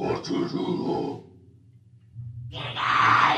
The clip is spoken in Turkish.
Götürün. Cinayet